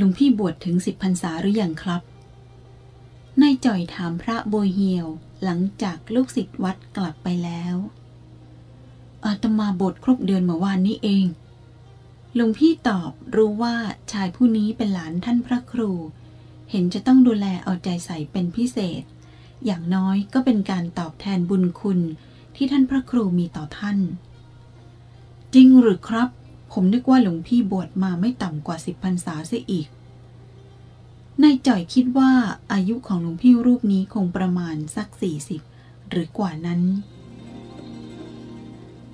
ลวงพี่บวชถึงสิบพรรษาหรืออยังครับ นายจ่อยถามพระโบยเฮียวหลังจากลูกศิษย์วัดกลับไปแล้ว อาตมาบทครบเดือนเมื่อวานนี้เองลวงพี่ตอบรู้ว่าชายผู้นี้เป็นหลานท่านพระครู เห็นจะต้องดูแลเอาใจใส่เป็นพิเศษ อย่างน้อยก็เป็นการตอบแทนบุญคุณที่ท่านพระครูมีต่อท่าน จริงหรือครับ ผมนึกว่าหลวงพี่บวชมาไม่ต่ำกว่าสิบพรรษาเสียอีก นายจ่อยคิดว่าอายุของหลวงพี่รูปนี้คงประมาณสักสี่สิบหรือกว่านั้น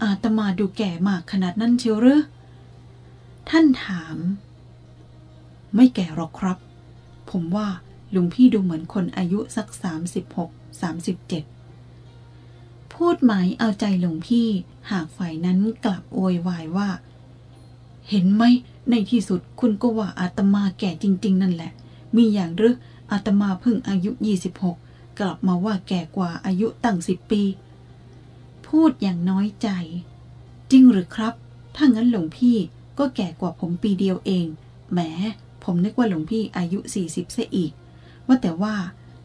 อาตมาดูแก่มากขนาดนั้นเชียวหรือ ท่านถาม ไม่แก่หรอกครับ ผมว่าหลวงพี่ดูเหมือนคนอายุสักสามสิบหกสามสิบเจ็ดพูดหมายเอาใจหลวงพี่หากฝ่ายนั้นกลับโวยวายว่า เห็นไหม ในที่สุดคุณก็ว่าอาตมาแก่จริง ๆ นั่นแหละ มีอย่างหรืออาตมาเพิ่งอายุ 26 กลับมาว่าแก่กว่าอายุตั้งสิบปี พูดอย่างน้อยใจ จริงหรือครับ ถ้างั้นหลวงพี่ก็แก่กว่าผมปีเดียวเอง แหม ผมนึกว่าหลวงพี่อายุ 40เสียอีก ว่าแต่ว่า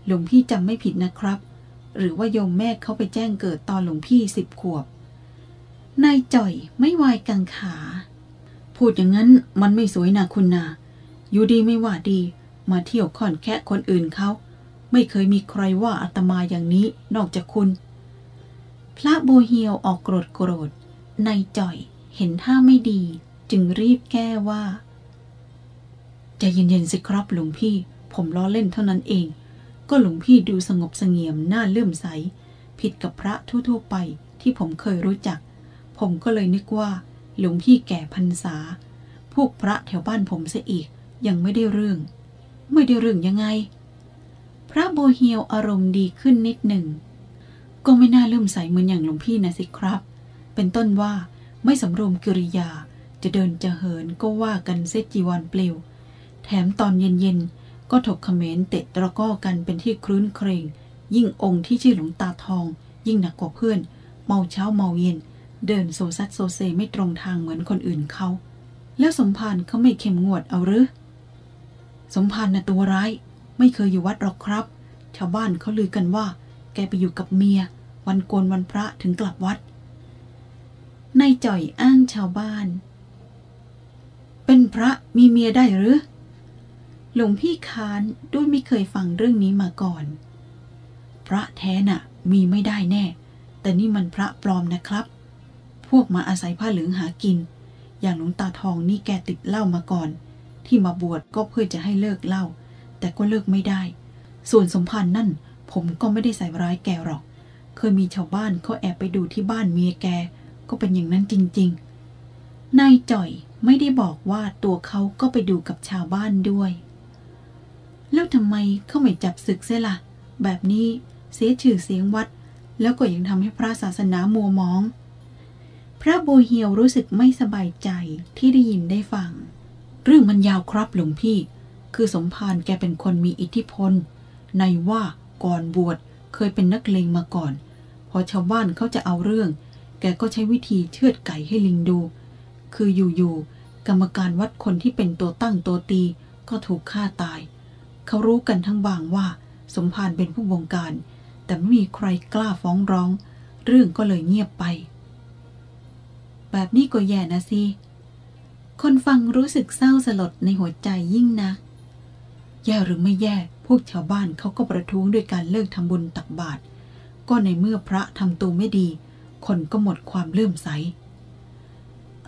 หลวงพี่จำไม่ผิดนะครับ หรือว่าโยมแม่เขาไปแจ้งเกิดตอนหลวงพี่สิบขวบ นายจ่อยไม่วายกังขา พูดอย่างนั้นมันไม่สวยนะคุณนาอยู่ดีไม่ว่าดี มาเที่ยวค่อนแค่คนอื่นเขา ไม่เคยมีใครว่าอาตมาอย่างนี้นอกจากคุณ พระโบเฮียวออกโกรธโกรธนายจ่อยเห็นท่าไม่ดี จึงรีบแก้ว่าใจเย็นๆสิครับหลวงพี่ ผมล้อเล่นเท่านั้นเอง ก็หลวงพี่ดูสงบสงเียมหน้าเลื่อมใส ผิดกับพระทั่วๆไปที่ผมเคยรู้จัก ผมก็เลยนึกว่า หลวงพี่แก่พรรษา พวกพระแถวบ้านผมเสียอีก ยังไม่ได้เรื่อง ไม่ได้เรื่องยังไง พระโบเฮียวอารมณ์ดีขึ้นนิดหนึ่ง ก็ไม่น่าเลื่มใสเหมือนอย่างหลวงพี่นะสิครับ เป็นต้นว่าไม่สำรวมกิริยา จะเดินจะเหินก็ว่ากันเซจีวรปลว แถมตอนเย็นๆ ก็ถกเขมรเตะตะก้อกันเป็นที่ครื้นเครง ยิ่งองค์ที่ชื่อหลวงตาทอง ยิ่งหนักกว่าเพื่อน เมาเช้าเมาเย็น เดินโซซัดโซเซไม่ตรงทางเหมือนคนอื่นเขา แล้วสมภารเขาไม่เข้มงวดเอาหรือ สมภารน่ะตัวร้าย ไม่เคยอยู่วัดหรอกครับ ชาวบ้านเขาลือกันว่า แกไปอยู่กับเมีย วันโกนวันพระถึงกลับวัดนายจ่อยอ้างชาวบ้าน เป็นพระมีเมียได้หรือ หลวงพี่ค้านด้วยไม่เคยฟังเรื่องนี้มาก่อน พระแท้น่ะ มีไม่ได้แน่ แต่นี่มันพระปลอมนะครับ พวกมาอาศัยผ้าเหลืองหากิน อย่างหลวงตาทองนี่แกติดเหล้ามาก่อน ที่มาบวชก็เพื่อจะให้เลิกเหล้าแต่ก็เลิกไม่ได้ ส่วนสมพันธ์นั่น ผมก็ไม่ได้ใส่ร้ายแกหรอก เคยมีชาวบ้านเขาแอบไปดูที่บ้านเมียแก ก็เป็นอย่างนั้นจริง ๆ นายจ่อยไม่ได้บอกว่าตัวเขาก็ไปดูกับชาวบ้านด้วย แล้วทำไมเขาไม่จับศึกเสียละ่ะ แบบนี้เสียชื่อเสียงวัด แล้วก็ยังทำให้พระศาสนามัวมอง พระโบเฮียวรู้สึกไม่สบายใจที่ได้ยินได้ฟัง เรื่องมันยาวครับหลวงพี่ คือสมภารแกเป็นคนมีอิทธิพล ในว่าก่อนบวชเคยเป็นนักเลงมาก่อน พอชาวบ้านเขาจะเอาเรื่อง แกก็ใช้วิธีเชือดไก่ให้ลิงดู คืออยู่ๆกรรมการวัดคนที่เป็นตัวตั้งตัวตีก็ถูกฆ่าตาย เขารู้กันทั้งบางว่า สมภารเป็นผู้บงการ แต่ไม่มีใครกล้าฟ้องร้อง เรื่องก็เลยเงียบไป แบบนี้ก็แย่นะสิ คนฟังรู้สึกเศร้าสลดในหัวใจยิ่งนักแย่หรือไม่แย่ พวกชาวบ้านเขาก็ประท้วงด้วยการเลิกทำบุญตักบาตร ก็ในเมื่อพระทำตัวไม่ดี คนก็หมดความเลื่อมใส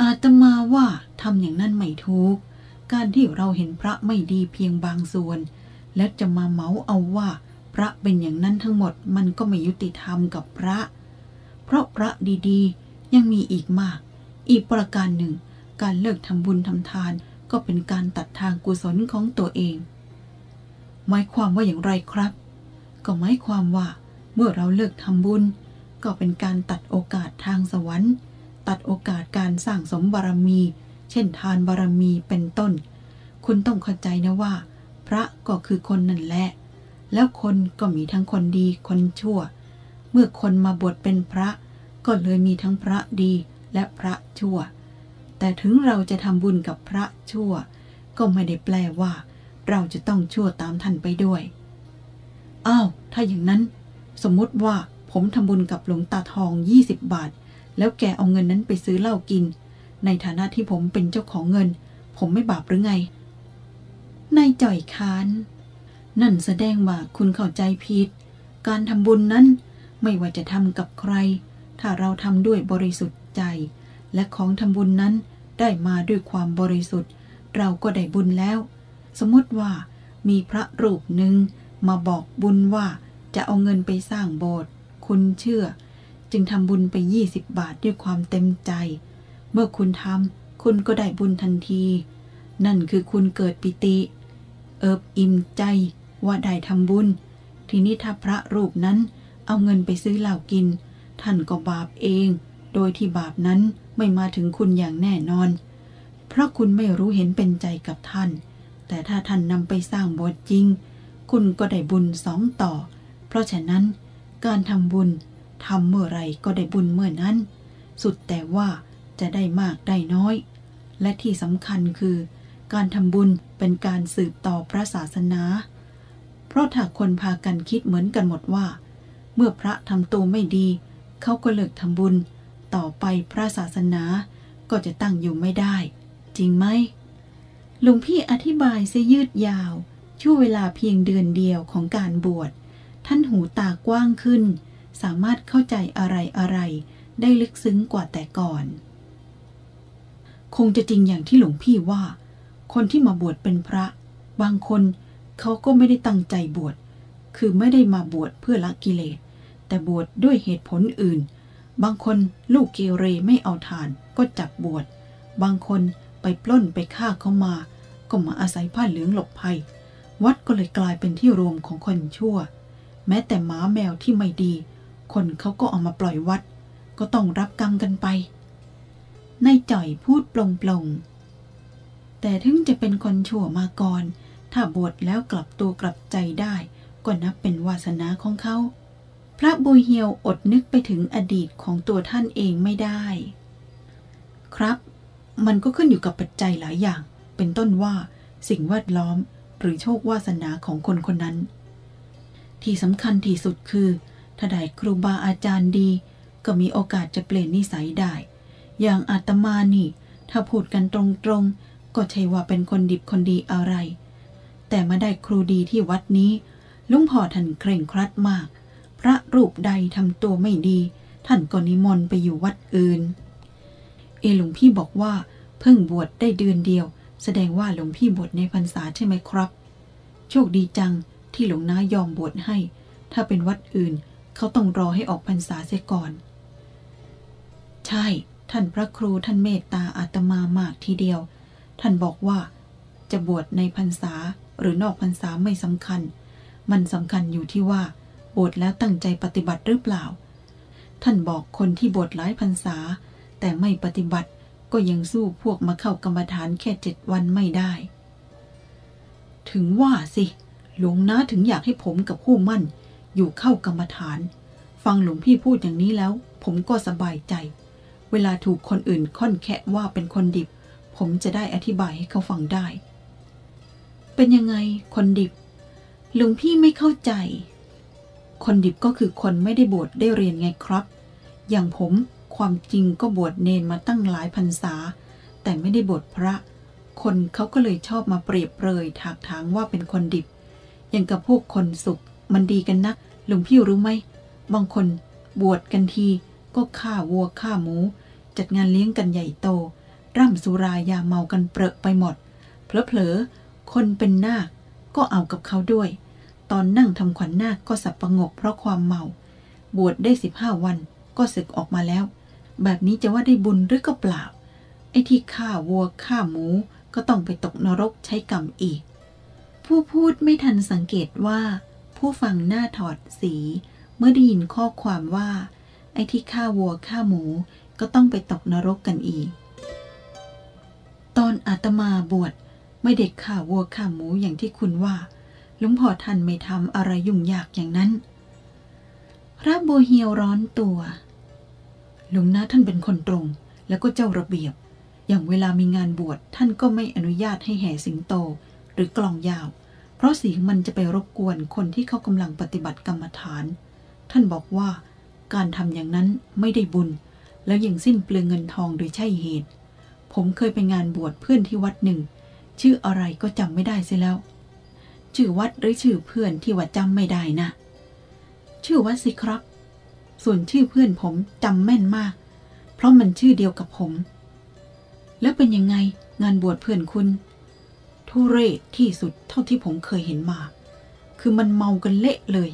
อาตมาว่าทำอย่างนั้นไม่ถูก การที่เราเห็นพระไม่ดีเพียงบางส่วน และจะมาเมาเอาว่า พระเป็นอย่างนั้นทั้งหมดมันก็ไม่ยุติธรรมกับพระ เพราะพระดีๆ ยังมีอีกมาก อีกประการหนึ่ง การเลิกทำบุญทำทานก็เป็นการตัดทางกุศลของตัวเอง หมายความว่าอย่างไรครับ ก็หมายความว่า เมื่อเราเลิกทำบุญ ก็เป็นการตัดโอกาสทางสวรรค์ ตัดโอกาสการสร้างสมบารมี เช่นทานบารมีเป็นต้น คุณต้องเข้าใจนะว่า พระก็คือคนนั่นแหละ แล้วคนก็มีทั้งคนดีคนชั่ว เมื่อคนมาบวชเป็นพระ ก็เลยมีทั้งพระดี และพระชั่ว แต่ถึงเราจะทำบุญกับพระชั่ว ก็ไม่ได้แปลว่า เราจะต้องชั่วตามท่านไปด้วยอ้าวถ้าอย่างนั้น สมมติว่าผมทำบุญกับหลวงตาทอง 20 บาท แล้วแกเอาเงินนั้นไปซื้อเหล้ากิน ในฐานะที่ผมเป็นเจ้าของเงิน ผมไม่บาปหรือไงนายจ่อยค้าน นั่นแสดงว่าคุณเข้าใจผิด การทำบุญนั้นไม่ว่าจะทำกับใคร ถ้าเราทำด้วยบริสุทธิ์ ใจ และของทำบุญนั้นได้มาด้วยความบริสุทธิ์ เราก็ได้บุญแล้ว สมมติว่ามีพระรูปหนึ่งมาบอกบุญว่าจะเอาเงินไปสร้างโบสถ์คุณเชื่อ จึงทำบุญไป 20 บาทด้วยความเต็มใจ เมื่อคุณทำคุณก็ได้บุญทันที นั่นคือคุณเกิดปิติ เอิบอิ่มใจว่าได้ทำบุญ ทีนี้ถ้าพระรูปนั้นเอาเงินไปซื้อเหล้ากิน ท่านก็บาปเอง โดยที่บาปนั้นไม่มาถึงคุณอย่างแน่นอน เพราะคุณไม่รู้เห็นเป็นใจกับท่าน แต่ถ้าท่านนำไปสร้างโบสถ์จริง คุณก็ได้บุญสองต่อ เพราะฉะนั้น การทำบุญทำเมื่อไรก็ได้บุญเมื่อนั้น สุดแต่ว่าจะได้มากได้น้อย และที่สำคัญคือ การทำบุญเป็นการสืบต่อพระศาสนา เพราะถ้าคนพากันคิดเหมือนกันหมดว่า เมื่อพระทำตัวไม่ดี เขาก็เลิกทำบุญ ต่อไปพระศาสนาก็จะตั้งอยู่ไม่ได้ จริงไหมหลวงพี่อธิบายเสยืดยาว ช่วงเวลาเพียงเดือนเดียวของการบวช ท่านหูตากว้างขึ้น สามารถเข้าใจอะไรอะไรได้ลึกซึ้งกว่าแต่ก่อน คงจะจริงอย่างที่หลวงพี่ว่า คนที่มาบวชเป็นพระ บางคนเขาก็ไม่ได้ตั้งใจบวช คือไม่ได้มาบวชเพื่อละกิเลส แต่บวชดด้วยเหตุผลอื่น บางคนลูกเกเรไม่เอาทานก็จับบวช บางคนไปปล้นไปฆ่าเขามา ก็มาอาศัยผ้าเหลืองหลบภัย วัดก็เลยกลายเป็นที่รวมของคนชั่ว แม้แต่หมาแมวที่ไม่ดี คนเขาก็เอามาปล่อยวัด ก็ต้องรับกรรมกันไป นายจ่อยพูดปลงๆแต่ถึงจะเป็นคนชั่วมาก่อน ถ้าบวชแล้วกลับตัวกลับใจได้ ก็นับเป็นวาสนาของเขา พระบุญเฮียวอดนึกไปถึงอดีตของตัวท่านเองไม่ได้ ครับ มันก็ขึ้นอยู่กับปัจจัยหลายอย่าง เป็นต้นว่า สิ่งแวดล้อมหรือโชควาสนาของคนคนนั้น ที่สำคัญที่สุดคือ ถ้าได้ครูบาอาจารย์ดี ก็มีโอกาสจะเปลี่ยนนิสัยได้ อย่างอาตมานี่ ถ้าพูดกันตรงๆ ก็ใช่ว่าเป็นคนดิบคนดีอะไร แต่มาได้ครูดีที่วัดนี้ ลุงพ่อท่านเคร่งครัดมาก พระรูปใดทำตัวไม่ดี ท่านก็นิมนต์ไปอยู่วัดอื่น เอหลวงพี่บอกว่า เพิ่งบวชได้เดือนเดียว แสดงว่าหลวงพี่บวชในพรรษาใช่ไหมครับ โชคดีจังที่หลวงน้ายอมบวชให้ ถ้าเป็นวัดอื่น เขาต้องรอให้ออกพรรษาเสียก่อน ใช่ ท่านพระครูท่านเมตตาอาตมามากทีเดียว ท่านบอกว่า จะบวชในพรรษาหรือนอกพรรษาไม่สำคัญ มันสำคัญอยู่ที่ว่า บวชแล้วตั้งใจปฏิบัติหรือเปล่า ท่านบอกคนที่บวชหลายพรรษา แต่ไม่ปฏิบัติก็ยังสู้พวกมาเข้ากรรมฐานแค่เจ็ดวันไม่ได้ ถึงว่าสิ หลวงน้าถึงอยากให้ผมกับผู้มั่น อยู่เข้ากรรมฐาน ฟังหลวงพี่พูดอย่างนี้แล้ว ผมก็สบายใจ เวลาถูกคนอื่นค่อนแคะว่าเป็นคนดิบ ผมจะได้อธิบายให้เขาฟังได้ เป็นยังไงคนดิบ หลวงพี่ไม่เข้าใจ คนดิบก็คือคนไม่ได้บวชได้เรียนไงครับ อย่างผมความจริงก็บวชเนนมาตั้งหลายพรรษา แต่ไม่ได้บวชพระ คนเขาก็เลยชอบมาเปรียบเปรยถากถางว่าเป็นคนดิบ อย่างกับพวกคนสุข มันดีกันนักหลวงพี่รู้ไหม บางคนบวชกันที ก็ฆ่าวัวฆ่าหมู จัดงานเลี้ยงกันใหญ่โต ร่ำสุรายาเมากันเปรอะไปหมด เพลอๆคนเป็นนาคก็เอากับเขาด้วย ตอนนั่งทำขวัญนาคก็สับประงกเพราะความเมา บวชได้สิบห้าวัน ก็ศึกออกมาแล้ว แบบนี้จะว่าได้บุญหรือก็เปล่า ไอ้ที่ฆ่าวัวฆ่าหมูก็ต้องไปตกนรกใช้กรรมอีก ผู้พูดไม่ทันสังเกตว่า ผู้ฟังหน้าถอดสี เมื่อได้ยินข้อความว่า ไอ้ที่ฆ่าวัวฆ่าหมูก็ต้องไปตกนรกกันอีก ตอนอาตมาบวชไม่เด็กฆ่าวัวฆ่าหมูอย่างที่คุณว่า ลวงพ่อท่านไม่ทำอะไรยุ่งยากอย่างนั้น พระโบเฮียวร้อนตัวหลวงนาท่านเป็นคนตรง แล้วก็เจ้าระเบียบ อย่างเวลามีงานบวชท่านก็ไม่อนุญาตให้แห่สิงโต หรือกลองยาว เพราะเสียงมันจะไปรบกวนคนที่เขากำลังปฏิบัติกรรมฐาน ท่านบอกว่า การทำอย่างนั้นไม่ได้บุญ แล้วยังสิ้นเปลืองเงินทองโดยใช่เหตุ ผมเคยไปงานบวชเพื่อนที่วัดหนึ่ง ชื่ออะไรก็จำไม่ได้เสียแล้ว ชื่อวัดหรือชื่อเพื่อนที่ว่าจำไม่ได้นะ ชื่อวัดสิครับ ส่วนชื่อเพื่อนผมจำแม่นมาก เพราะมันชื่อเดียวกับผม แล้วเป็นยังไงงานบวชเพื่อนคุณ ทุเรศที่สุดเท่าที่ผมเคยเห็นมา คือมันเมากันเละเลย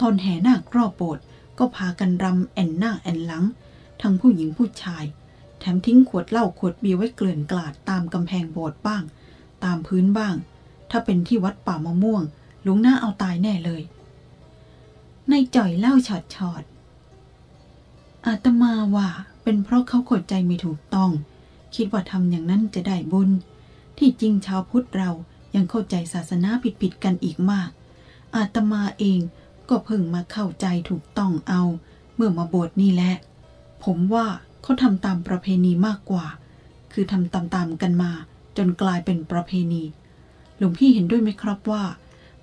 ตอนแห่หน้าครอบโบสถ์ก็พากันรำแอนหน้าแอนหลัง ทั้งผู้หญิงผู้ชาย แถมทิ้งขวดเหล้าขวดเบียร์ไว้เกลื่อนกลาดตามกำแพงโบสถ์บ้าง ตามพื้นบ้าง ถ้าเป็นที่วัดป่ามะม่วง ลุงหน้าเอาตายแน่เลยในจ่อยเล่าฉอดฉอดๆอาตมาว่าเป็นเพราะเขาขดใจไม่ถูกต้อง คิดว่าทำอย่างนั้นจะได้บุญ ที่จริงชาวพุทธเรายังเข้าใจศาสนาผิดๆกันอีกมาก อาตมาเองก็เพิ่งมาเข้าใจถูกต้องเอา เมื่อมาบวชนี่แหละ ผมว่าเขาทำตามประเพณีมากกว่า คือทำตามๆกันมา จนกลายเป็นประเพณี หลวงพี่เห็นด้วยไหมครับว่า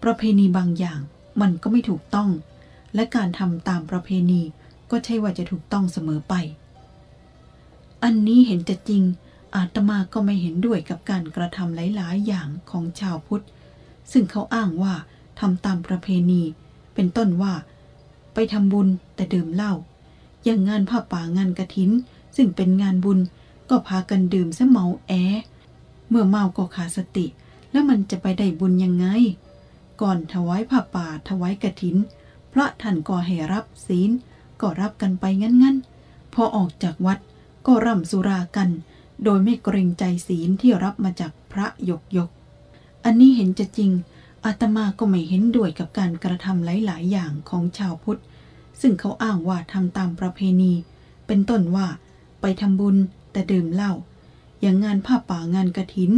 ประเพณีบางอย่างมันก็ไม่ถูกต้อง และการทำตามประเพณีก็ใช่ว่าจะถูกต้องเสมอไป อันนี้เห็นจะจริง อาตมาก็ไม่เห็นด้วยกับการกระทำหลาย ๆ อย่างของชาวพุทธ ซึ่งเขาอ้างว่าทำตามประเพณี เป็นต้นว่า ไปทำบุญแต่ดื่มเหล้า อย่างงานผ้าป่างานกระถิน ซึ่งเป็นงานบุญก็พากันดื่มซะเมาแอ เมื่อเมาก็ขาดสติ แล้วมันจะไปได้บุญยังไง ก่อนถวายผ้าป่าถวายกระถิน พระท่านก็ให้รับศีล ก็รับกันไปงั้นๆ พอออกจากวัดก็ร่ำสุรากัน โดยไม่เกรงใจศีลที่รับมาจากพระยกยก อันนี้เห็นจะจริง อาตมาก็ไม่เห็นด้วยกับการกระทำหลายๆ อย่างของชาวพุทธ ซึ่งเขาอ้างว่าทำตามประเพณี เป็นต้นว่า ไปทำบุญแต่ดื่มเหล้าอย่างงานผ้าป่างานกระถิน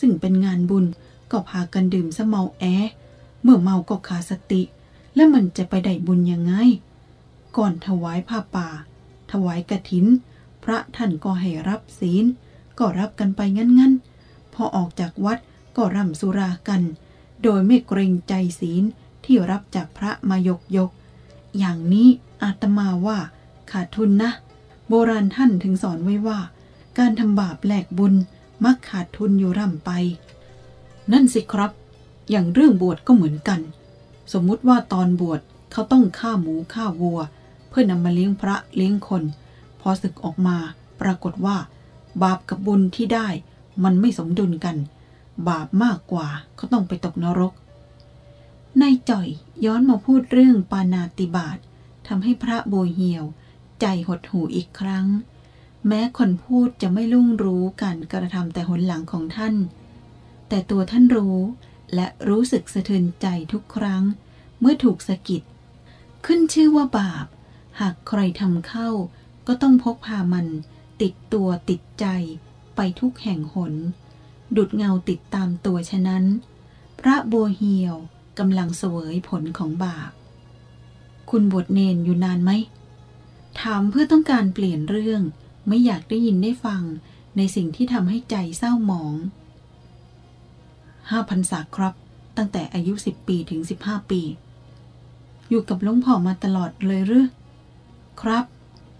ซึ่งเป็นงานบุญก็พากันดื่มซะเมาแอ เมื่อเมาก็ขาดสติ แล้วมันจะไปได้บุญยังไง ก่อนถวายผ้าป่า ถวายกระถิน พระท่านก็ให้รับศีล ก็รับกันไปงั้นๆ พอออกจากวัดก็ร่ำสุรากัน โดยไม่เกรงใจศีลที่รับจากพระมายกยก อย่างนี้อาตมาว่าขาดทุนนะ โบราณท่านถึงสอนไว้ว่า การทำบาปแลกบุญ มักขาดทุนอยู่ร่ำไป นั่นสิครับ อย่างเรื่องบวชก็เหมือนกัน สมมุติว่าตอนบวชเขาต้องฆ่าหมูฆ่าวัว เพื่อนำมาเลี้ยงพระเลี้ยงคน พอศึกออกมา ปรากฏว่า บาปกับบุญที่ได้มันไม่สมดุลกัน บาปมากกว่าเขาต้องไปตกนรกนายจ่อยย้อนมาพูดเรื่องปานาติบาตทำให้พระโบเหียว ใจหดหูอีกครั้ง แม้คนพูดจะไม่ลุ่งรู้การกระทำแต่หนหลังของท่าน แต่ตัวท่านรู้และรู้สึกสะเทือนใจทุกครั้ง เมื่อถูกสะกิด ขึ้นชื่อว่าบาป หากใครทำเข้า ก็ต้องพกพามัน ติดตัวติดใจ ไปทุกแห่งหน ดุดเงาติดตามตัวฉะนั้น พระบัวเหี่ยวกำลังเสวยผลของบาป คุณบวชเนนอยู่นานไหม ถามเพื่อต้องการเปลี่ยนเรื่อง ไม่อยากได้ยินได้ฟังในสิ่งที่ทำให้ใจเศร้าหมองห้าพันษาครับ ตั้งแต่อายุสิบปีถึงสิบห้าปี อยู่กับหลวงพ่อมาตลอดเลยหรือครับ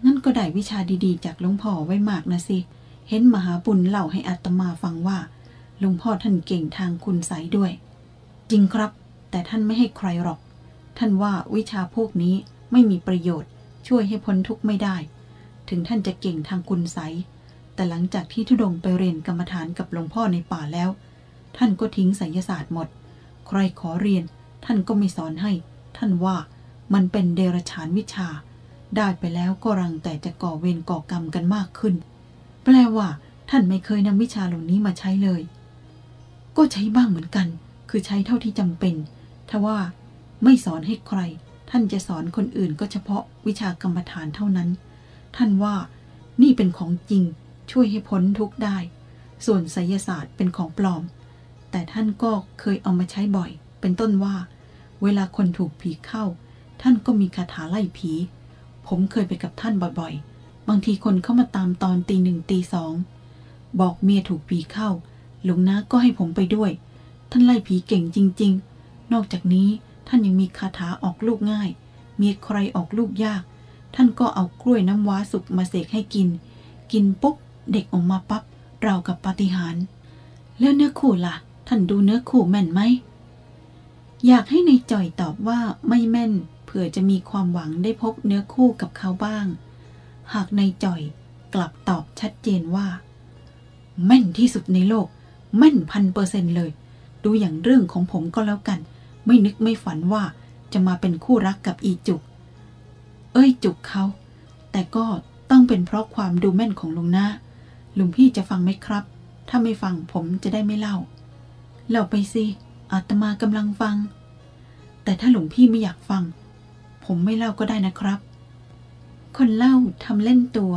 งั้นก็ได้วิชาดีๆ จากหลวงพ่อไว้มากนะสิ เห็นมหาบุญเล่าให้อาตมาฟังว่าหลวงพ่อท่านเก่งทางคุณใสยด้วย จริงครับ แต่ท่านไม่ให้ใครหรอก ท่านว่าวิชาพวกนี้ไม่มีประโยชน์ ช่วยให้พ้นทุกข์ไม่ได้ ถึงท่านจะเก่งทางคุณใสยแต่หลังจากที่ทุดงไปเรียนกรรมฐานกับหลวงพ่อในป่าแล้ว ท่านก็ทิ้งไสยศาสตร์หมด ใครขอเรียน ท่านก็ไม่สอนให้ ท่านว่ามันเป็นเดรัจฉานวิชา ได้ไปแล้วก็รังแต่จะก่อเวรก่อกรรมกันมากขึ้น แปลว่า ท่านไม่เคยนำวิชาเหล่านี้มาใช้เลย ก็ใช้บ้างเหมือนกัน คือใช้เท่าที่จำเป็นถ้าว่าไม่สอนให้ใคร ท่านจะสอนคนอื่นก็เฉพาะวิชากรรมฐานเท่านั้น ท่านว่านี่เป็นของจริงช่วยให้พ้นทุกข์ได้ ส่วนไสยศาสตร์เป็นของปลอม แต่ท่านก็เคยเอามาใช้บ่อย เป็นต้นว่า เวลาคนถูกผีเข้า ท่านก็มีคาถาไล่ผี ผมเคยไปกับท่านบ่อยๆ บางทีคนเข้ามาตามตอนตีหนึ่งตีสอง บอกเมียถูกผีเข้า หลวงนาก็ให้ผมไปด้วย ท่านไล่ผีเก่งจริง ๆ นอกจากนี้ท่านยังมีคาถาออกลูกง่าย มีใครออกลูกยาก ท่านก็เอากล้วยน้ำว้าสุกมาเสกให้กิน กินปุ๊บเด็กออกมาปั๊บเรากับปาฏิหาริย์แล้วเนื้อคู่ล่ะ ท่านดูเนื้อคู่แม่นไหม อยากให้ในายจ่อยตอบว่าไม่แม่น เผื่อจะมีความหวังได้พบเนื้อคู่กับเขาบ้าง หากในายจ่อยกลับตอบชัดเจนว่า แม่นที่สุดในโลก แม่นพันเปอร์เซนต์เลย ดูอย่างเรื่องของผมก็แล้วกัน ไม่นึกไม่ฝันว่าจะมาเป็นคู่รักกับอีจุก เอ้ยจุกเขา แต่ก็ต้องเป็นเพราะความดูแม่นของลุงนะลุงพี่จะฟังไหมครับ ถ้าไม่ฟังผมจะได้ไม่เล่า เล่าไปสิอาตมากำลังฟัง แต่ถ้าหลวงพี่ไม่อยากฟัง ผมไม่เล่าก็ได้นะครับ คนเล่าทำเล่นตัว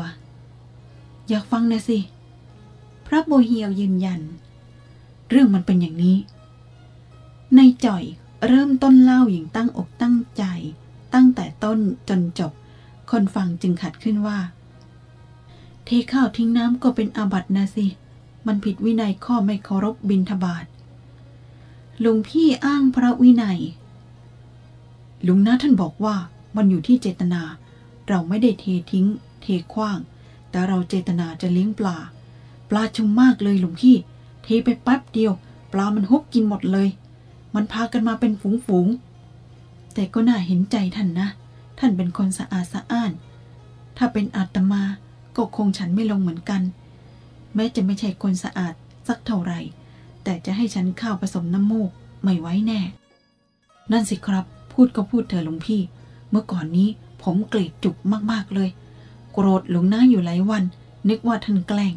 อยากฟังนะสิ พระโบเฮียวยืนยัน เรื่องมันเป็นอย่างนี้ ในจ่อยเริ่มต้นเล่าอย่างตั้งอกตั้งใจ ตั้งแต่ต้นจนจบ คนฟังจึงขัดขึ้นว่า เทข้าวทิ้งน้ำก็เป็นอาบัตินะสิ มันผิดวินัยข้อไม่เคารพบิณฑบาตหลวงพี่อ้างพระวินัยลุงนะท่านบอกว่ามันอยู่ที่เจตนา เราไม่ได้เททิ้ง เทขว้าง แต่เราเจตนาจะเลี้ยงปลา ปลาชุมมากเลยหลวงพี่ เทไปแป๊บเดียว ปลามันฮุบกินหมดเลย มันพากันมาเป็นฝูงๆ แต่ก็น่าเห็นใจท่านนะ ท่านเป็นคนสะอาดสะอ้าน ถ้าเป็นอาตมาก็คงฉันไม่ลงเหมือนกัน แม้จะไม่ใช่คนสะอาดสักเท่าไหร่ แต่จะให้ฉันข้าวผสมน้ำมูกไม่ไว้แน่ นั่นสิครับ พูดก็พูดเถอะหลวงพี่ เมื่อก่อนนี้ผมเกลียดจุกมากๆเลย โกรธหลวงน้าอยู่หลายวัน นึกว่าท่านแกล้ง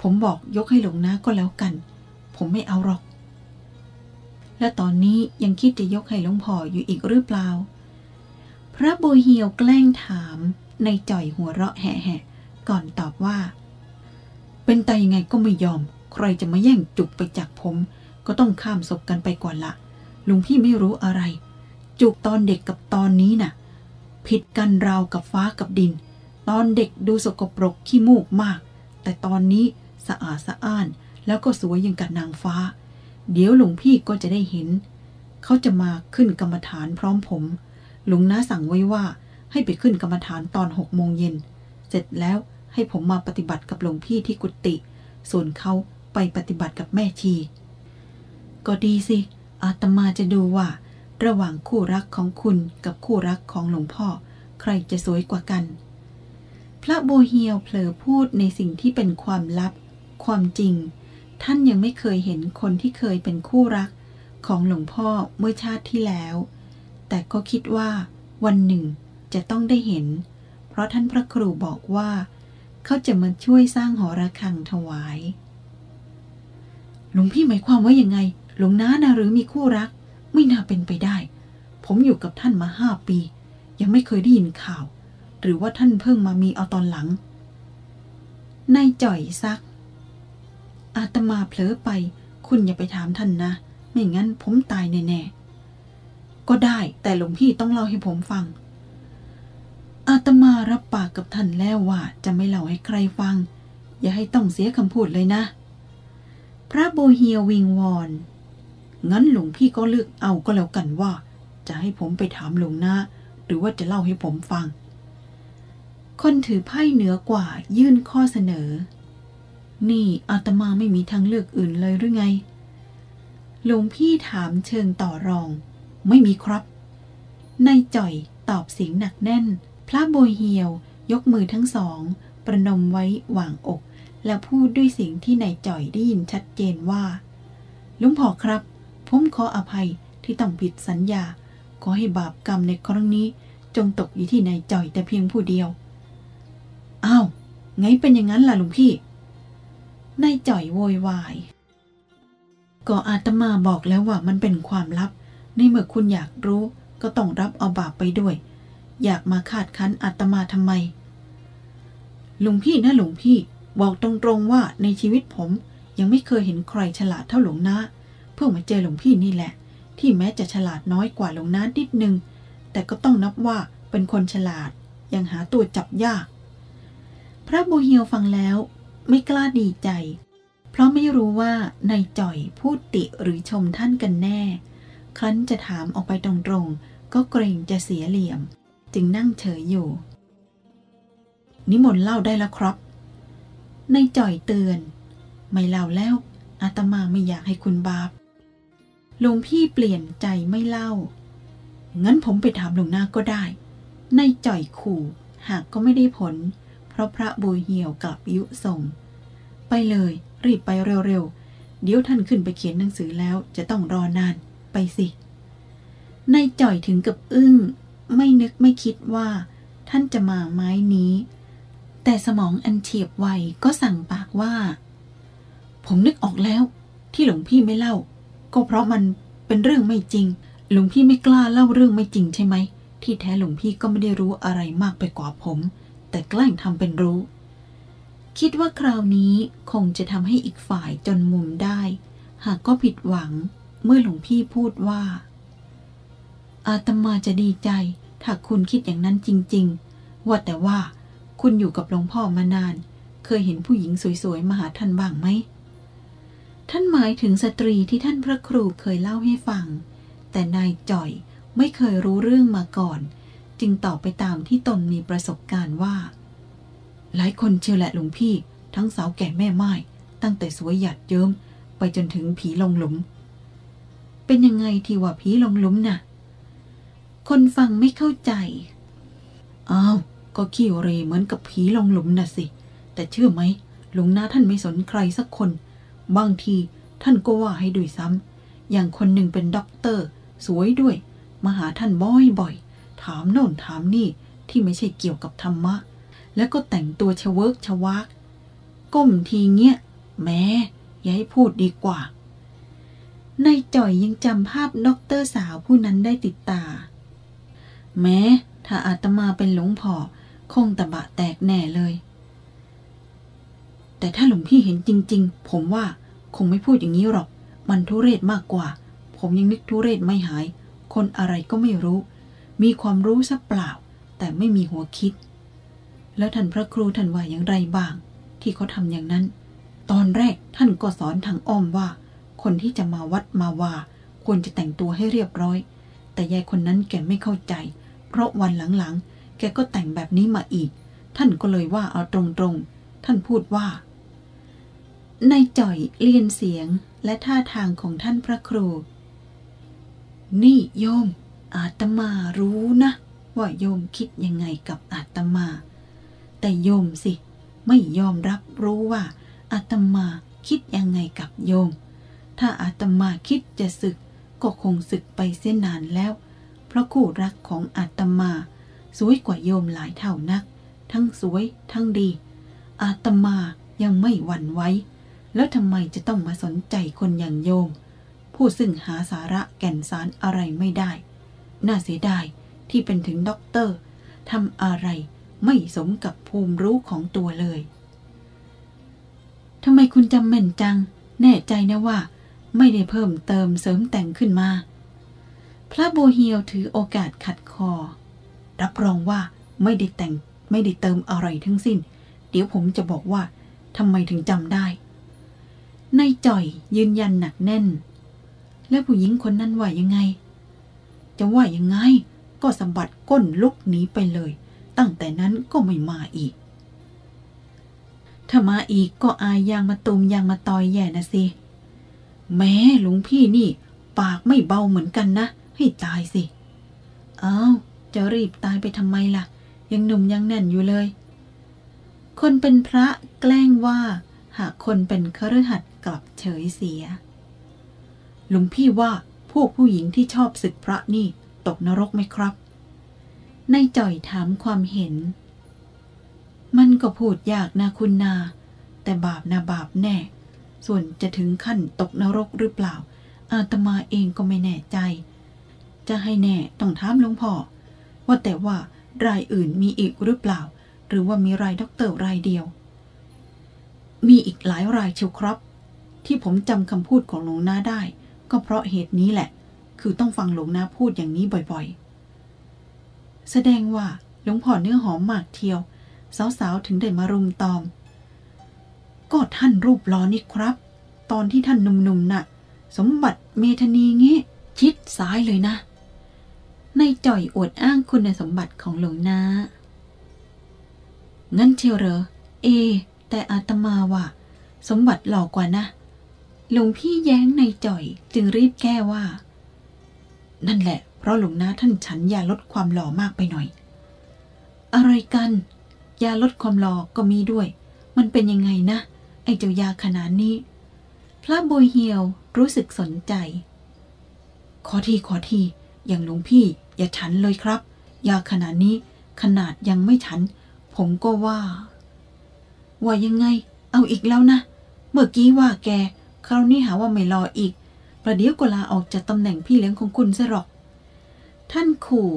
ผมบอกยกให้หลวงน้าก็แล้วกัน ผมไม่เอาหรอก และตอนนี้ยังคิดจะยกให้หลวงพ่ออยู่อีกหรือเปล่า พระโบเฮียวแกล้งถามในจ่อยหัวเราะแห่ๆก่อนตอบว่า เป็นตายยังไงก็ไม่ยอม ใครจะมาแย่งจุกไปจากผม ก็ต้องข้ามศพกันไปก่อนละลุงพี่ไม่รู้อะไร จุกตอนเด็กกับตอนนี้น่ะ ผิดกันราวกับฟ้ากับดิน ตอนเด็กดูสกปรกขี้มูกมาก แต่ตอนนี้สะอาดสะอ้านแล้วก็สวยอย่างกับนางฟ้า เดี๋ยวหลวงพี่ก็จะได้เห็น เขาจะมาขึ้นกรรมฐานพร้อมผม หลวงน้าสั่งไว้ว่าให้ไปขึ้นกรรมฐานตอนหกโมงเย็น เสร็จแล้วให้ผมมาปฏิบัติกับหลวงพี่ที่กุฏิ ส่วนเขาไปปฏิบัติกับแม่ชี ก็ดีสิ อาตมาจะดูว่า ระหว่างคู่รักของคุณกับคู่รักของหลวงพ่อ ใครจะสวยกว่ากัน พระโบเฮียวเผลอพูดในสิ่งที่เป็นความลับ ความจริง ท่านยังไม่เคยเห็นคนที่เคยเป็นคู่รักของหลวงพ่อเมื่อชาติที่แล้ว แต่ก็คิดว่าวันหนึ่งจะต้องได้เห็น เพราะท่านพระครูบอกว่า เขาจะมาช่วยสร้างหอระฆังถวาย หลวงพี่หมายความว่ายังไง หลวงน้านะหรือมีคู่รัก ไม่น่าเป็นไปได้ ผมอยู่กับท่านมาห้าปี ยังไม่เคยได้ยินข่าว หรือว่าท่านเพิ่งมามีเอาตอนหลังนายจ่อยซัก อาตมาเผลอไป คุณอย่าไปถามท่านนะ ไม่งั้นผมตายแน่ๆ ก็ได้แต่หลวงพี่ต้องเล่าให้ผมฟัง อาตมารับปากกับท่านแล้วว่าจะไม่เล่าให้ใครฟัง อย่าให้ต้องเสียคำพูดเลยนะ พระโบเฮียวิงวอน งั้นหลวงพี่ก็เลือกเอาก็แล้วกันว่า จะให้ผมไปถามหลวงนาหรือว่าจะเล่าให้ผมฟัง คนถือไพ่เหนือกว่ายื่นข้อเสนอ นี่อาตมาไม่มีทางเลือกอื่นเลยหรือไง หลวงพี่ถามเชิงต่อรอง ไม่มีครับ นายจ่อยตอบเสียงหนักแน่น พระโบยเฮียวยกมือทั้งสอง ประนมไว้หว่างอก แล้วพูดด้วยเสียงที่นายจ่อยได้ยินชัดเจนว่าหลุงพ่อครับ ผมขออภัยที่ต้องผิดสัญญา ขอให้บาปกรรมในครั้งนี้ จงตกอยู่ที่นายจ่อยแต่เพียงผู้เดียว อ้าว ไงเป็นอย่างนั้นล่ะหลวงพี่ นายจ่อยโวยวาย ก็อาตมาบอกแล้วว่ามันเป็นความลับ ในเมื่อคุณอยากรู้ก็ต้องรับเอาบาปไปด้วย อยากมาคาดคั้นอาตมาทำไม หลวงพี่นะหลวงพี่บอกตรงๆว่าในชีวิตผมยังไม่เคยเห็นใครฉลาดเท่าหลวงนาเพิ่งมาเจอหลวงพี่นี่แหละ ที่แม้จะฉลาดน้อยกว่าหลวงนานิดนึง แต่ก็ต้องนับว่าเป็นคนฉลาดยังหาตัวจับยาก พระโบเฮียวฟังแล้ว ไม่กล้าดีใจ เพราะไม่รู้ว่านายจ่อยพูดติหรือชมท่านกันแน่ ครั้นจะถามออกไปตรงๆ ก็เกรงจะเสียเหลี่ยม จึงนั่งเฉยอยู่ นิมนต์เล่าได้แล้วครับนายจ่อยเตือน ไม่เล่าแล้ว อาตมาไม่อยากให้คุณบาปหลวงพี่เปลี่ยนใจไม่เล่า งั้นผมไปถามหลวงนาก็ได้นายจ่อยขู่ หากก็ไม่ได้ผล เพราะพระบุญเหี่ยวกลับยุส่ง ไปเลย รีบไปเร็วๆ เดี๋ยวท่านขึ้นไปเขียนหนังสือแล้วจะต้องรอนานไปสินายจ่อยถึงกับอึ้ง ไม่นึกไม่คิดว่า ท่านจะมาไม้นี้ แต่สมองอันเฉียบไวก็สั่งปากว่า ผมนึกออกแล้ว ที่หลวงพี่ไม่เล่า ก็เพราะมันเป็นเรื่องไม่จริง หลวงพี่ไม่กล้าเล่าเรื่องไม่จริงใช่ไหม ที่แท้หลวงพี่ก็ไม่ได้รู้อะไรมากไปกว่าผม แต่แกล้งทำเป็นรู้ คิดว่าคราวนี้คงจะทำให้อีกฝ่ายจนมุมได้ หากก็ผิดหวังเมื่อหลวงพี่พูดว่า อาตมาจะดีใจ ถ้าคุณคิดอย่างนั้นจริง ๆ ว่าแต่ว่าคุณอยู่กับหลวงพ่อมานาน เคยเห็นผู้หญิงสวยๆ มาหาท่านบ้างไหม ท่านหมายถึงสตรีที่ท่านพระครูเคยเล่าให้ฟัง แต่นายจ่อยไม่เคยรู้เรื่องมาก่อน จึงตอบไปตามที่ตนมีประสบการณ์ว่า หลายคนเชียวแหละหลวงพี่ ทั้งสาวแก่แม่ไม้ตั้งแต่สวยหยัดเยิ้มไปจนถึงผีลงหลุม เป็นยังไงที่ว่าผีลงหลุมน่ะ คนฟังไม่เข้าใจอ้าวก็ขี้เรเหมือนกับผีลงหลุมน่ะสิ แต่เชื่อไหมหลวงน้าท่านไม่สนใครสักคน บางทีท่านก็ว่าให้ด้วยซ้ำอย่างคนหนึ่งเป็นด็อกเตอร์ สวยด้วย มาหาท่านบ่อย ถามโน่นถามนี่ที่ไม่ใช่เกี่ยวกับธรรมะ แล้วก็แต่งตัวชะเวิกชะวักก้มทีเงี้ย แหมอย่าให้พูดดีกว่านายจ่อยยังจำภาพด็อกเตอร์สาวผู้นั้นได้ติดตา แม้ ถ้าอาตมาเป็นหลวงพ่อคงตะบะแตกแน่เลย แต่ถ้าหลวงพี่เห็นจริง ๆ ผมว่าคงไม่พูดอย่างนี้หรอก มันทุเรศมากกว่า ผมยังนึกทุเรศไม่หาย คนอะไรก็ไม่รู้ มีความรู้ซะเปล่า แต่ไม่มีหัวคิด แล้วท่านพระครูท่านว่าอย่างไรบ้าง ที่เขาทำอย่างนั้น ตอนแรกท่านก็สอนทางอ้อมว่า คนที่จะมาวัดมาว่า ควรจะแต่งตัวให้เรียบร้อย แต่ยายคนนั้นแกไม่เข้าใจ เพราะวันหลังๆ แกก็แต่งแบบนี้มาอีก ท่านก็เลยว่าเอาตรงๆ ท่านพูดว่านายจ่อยเลียนเสียงและท่าทางของท่านพระครู นี่โยม อาตมารู้นะ ว่าโยมคิดยังไงกับอาตมา แต่โยมสิ ไม่ยอมรับรู้ว่าอาตมาคิดยังไงกับโยม ถ้าอาตมาคิดจะสึก ก็คงสึกไปเสียนานแล้ว เพราะคู่รักของอาตมา สวยกว่าโยมหลายเท่านัก ทั้งสวยทั้งดี อาตมายังไม่หวั่นไหวแล้วทำไมจะต้องมาสนใจคนอย่างโยม ผู้ซึ่งหาสาระแก่นสารอะไรไม่ได้ น่าเสียดายที่เป็นถึงด็อกเตอร์ทำอะไรไม่สมกับภูมิรู้ของตัวเลยทำไมคุณจำแม่นจัง แน่ใจนะว่า ไม่ได้เพิ่มเติมเสริมแต่งขึ้นมา พระโบเฮียวถือโอกาสขัดคอ รับรองว่าไม่ได้แต่งไม่ได้เติมอะไรทั้งสิ้น เดี๋ยวผมจะบอกว่าทำไมถึงจำได้นายจ่อยยืนยันหนักแน่น แล้วผู้หญิงคนนั้นว่ายังไง จะว่ายังไง ก็สะบัดก้นลุกหนีไปเลย ตั้งแต่นั้นก็ไม่มาอีก ถ้ามาอีกก็อายยางมาตุมยางมาตอยแย่นะสิ แม้หลวงพี่นี่ ปากไม่เบาเหมือนกันนะ ให้ตายสิ เอ้า จะรีบตายไปทำไมล่ะ ยังหนุ่มยังแน่นอยู่เลย คนเป็นพระแกล้งว่า หากคนเป็นคฤหัสถ์กลับเฉยเสีย หลวงพี่ว่า พวกผู้หญิงที่ชอบศึกพระนี่ตกนรกไหมครับนายจ่อยถามความเห็น มันก็พูดยากนะคุณนา แต่บาปนะบาปแน่ ส่วนจะถึงขั้นตกนรกหรือเปล่า อาตมาเองก็ไม่แน่ใจ จะให้แน่ต้องถามหลวงพ่อ ว่าแต่ว่ารายอื่นมีอีกหรือเปล่า หรือว่ามีรายด็อกเตอร์รายเดียว มีอีกหลายรายเชียวครับ ที่ผมจำคำพูดของหลวงนาได้ ก็เพราะเหตุนี้แหละ คือต้องฟังหลวงนาพูดอย่างนี้บ่อยๆ แสดงว่าหลวงพ่อเนื้อหอมมากเทียว สาวๆ ถึงได้มารุมตอม ก็ท่านรูปล่อนี่ครับ ตอนที่ท่านหนุ่มๆน่ะ สมบัติเมธนีงี้ชิดซ้ายเลยนะ ในจ่อยอวดอ้างคุณสมบัติของหลวงนางั้นเชียวเหรอ เอ แต่อาตมาว่า สมบัติหล่อกว่านะ หลวงพี่แย้งในจ่อยจึงรีบแก้ว่า นั่นแหละ เพราะหลวงนาท่านฉันยาลดความหล่อมากไปหน่อย อะไรกัน ยาลดความหล่อก็มีด้วย มันเป็นยังไงนะ ไอ้เจ้ายาขนาดนี้ พระโบยเฮียวรู้สึกสนใจ ขอทีขอทีอย่างหลวงพี่ อย่าฉันเลยครับ ยาขนาดนี้ขนาดยังไม่ฉัน ผมก็ว่า ว่ายังไง เอาอีกแล้วนะ เมื่อกี้ว่าแก คราวนี้หาว่าไม่รออีก ประเดี๋ยวก็ลาออกจากตำแหน่งพี่เลี้ยงของคุณซะหรอก ท่านขู่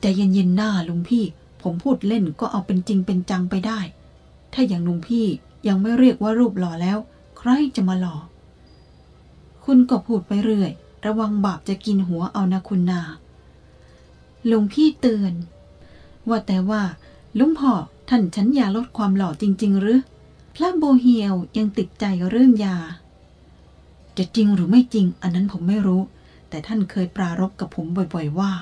ใจเย็นๆหน้าลุงพี่ ผมพูดเล่นก็เอาเป็นจริงเป็นจังไปได้ ถ้าอย่างลุงพี่ยังไม่เรียกว่ารูปหล่อแล้ว ใครจะมาหล่อ คุณก็พูดไปเรื่อย ระวังบาปจะกินหัวเอานะคุณนาลุงพี่เตือน ว่าแต่ว่าลุงพ่อท่านฉันยาลดความหล่อจริง ๆ หรือ พระโบเฮียวยังติดใจเรื่องยา จะจริงหรือไม่จริง อันนั้นผมไม่รู้ แต่ท่านเคยปรารบกับผมบ่อยๆว่า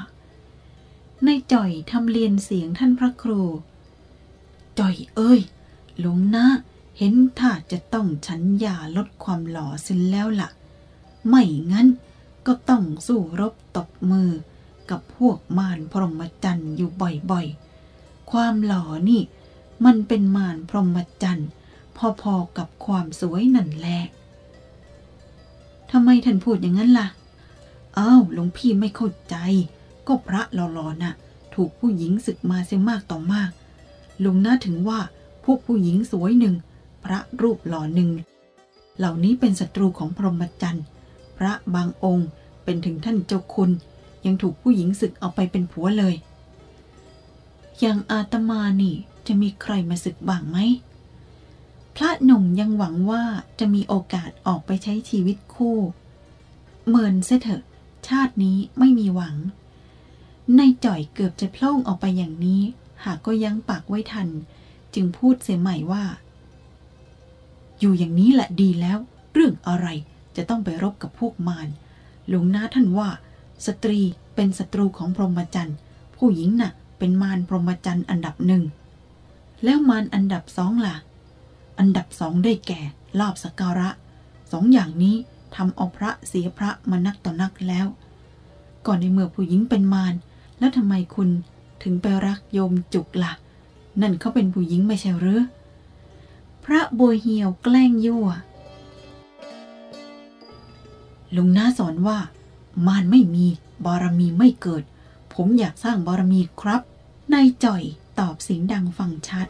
ในจ่อยทำเรียนเสียงท่านพระครู จ่อยเอ้ย หลวงนะ เห็นท่าจะต้องฉันยาลดความหล่อสิ้นแล้วล่ะ ไม่งั้นก็ต้องสู้รบตบมือ กับพวกมารพรหมจรรย์อยู่บ่อยๆ ความหล่อนี่ มันเป็นมารพรหมจรรย์ พอๆกับความสวยนั่นแหละทำไมท่านพูดอย่างนั้นล่ะ อ้าวหลวงพี่ไม่เข้าใจ ก็พระหล่อๆน่ะ ถูกผู้หญิงศึกมาเสียมากต่อมากหลวงน่าถึงว่าพวกผู้หญิงสวยหนึ่ง พระรูปหล่อหนึ่ง เหล่านี้เป็นศัตรูของพรหมจรรย์ พระบางองค์เป็นถึงท่านเจ้าคุณ ยังถูกผู้หญิงศึกเอาไปเป็นผัวเลย อย่างอาตมานี่จะมีใครมาศึกบ้างไหม พระหนุ่มยังหวังว่าจะมีโอกาสออกไปใช้ชีวิตคู่ เมินเสยเถอะ ชาตินี้ไม่มีหวัง ในจ่อยเกือบจะโพล่งออกไปอย่างนี้ หากก็ยั้งปากไว้ทัน จึงพูดเสียใหม่ว่า อยู่อย่างนี้แหละดีแล้ว เรื่องอะไรจะต้องไปรบกับพวกมารหลวงนาท่านว่า สตรีเป็นศัตรูของพรหมจรรย์ผู้หญิงน่ะ เป็นมารพรหมจรรย์อันดับหนึ่งแล้วมารอันดับสองล่ะ อันดับสองได้แก่ ลาบสการะ สองอย่างนี้ทำเอาพระเสียพระมานักต่อนักแล้ว ก่อนในเมื่อผู้หญิงเป็นมารแล้วทำไมคุณถึงไปรักโยมจุกละ่ะ นั่นเขาเป็นผู้หญิงไม่ใช่หรือ พระบัวเหี่ยวแกล้งยั่วลุงน้าสอนว่ามารไม่มี บารมีไม่เกิด ผมอยากสร้างบารมีครับ นายจ่อยตอบเสียงดังฟังชัด